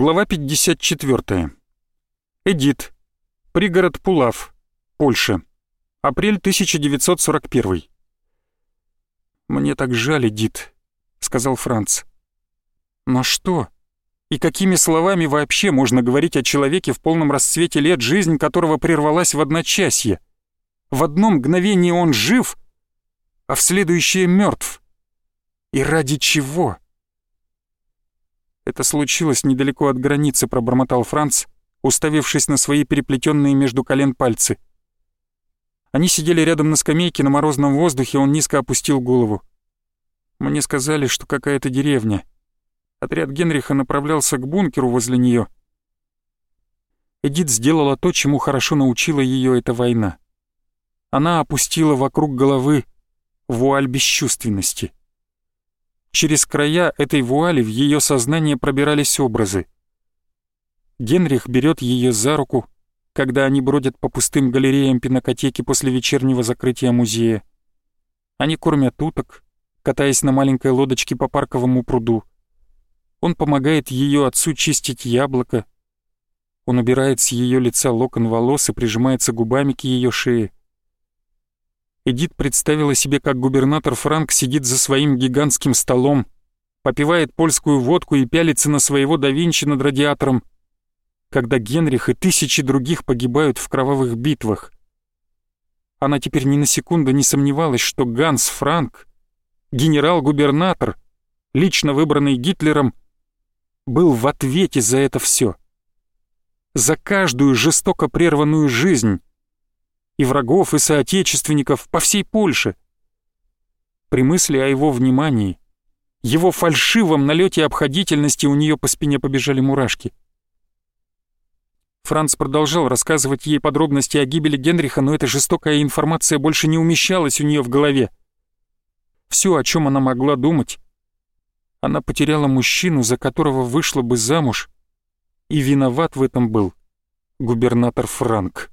Глава 54. Эдит. Пригород Пулав. Польша. Апрель 1941. «Мне так жаль, Эдит», — сказал Франц. «Но что? И какими словами вообще можно говорить о человеке в полном расцвете лет, жизнь которого прервалась в одночасье? В одно мгновение он жив, а в следующее мертв. И ради чего?» «Это случилось недалеко от границы», — пробормотал Франц, уставившись на свои переплетенные между колен пальцы. Они сидели рядом на скамейке на морозном воздухе, он низко опустил голову. Мне сказали, что какая-то деревня. Отряд Генриха направлялся к бункеру возле нее. Эдит сделала то, чему хорошо научила ее эта война. Она опустила вокруг головы вуаль бесчувственности. Через края этой вуали в ее сознание пробирались образы. Генрих берет ее за руку, когда они бродят по пустым галереям пинокотеки после вечернего закрытия музея. Они кормят уток, катаясь на маленькой лодочке по парковому пруду. Он помогает ее отцу чистить яблоко. Он убирает с ее лица локон волос и прижимается губами к ее шее. Эдит представила себе, как губернатор Франк сидит за своим гигантским столом, попивает польскую водку и пялится на своего да Винчи над радиатором, когда Генрих и тысячи других погибают в кровавых битвах. Она теперь ни на секунду не сомневалась, что Ганс Франк, генерал-губернатор, лично выбранный Гитлером, был в ответе за это все. За каждую жестоко прерванную жизнь, и врагов, и соотечественников по всей Польше. При мысли о его внимании, его фальшивом налете обходительности у нее по спине побежали мурашки. Франц продолжал рассказывать ей подробности о гибели Генриха, но эта жестокая информация больше не умещалась у нее в голове. Все, о чем она могла думать, она потеряла мужчину, за которого вышла бы замуж, и виноват в этом был губернатор Франк.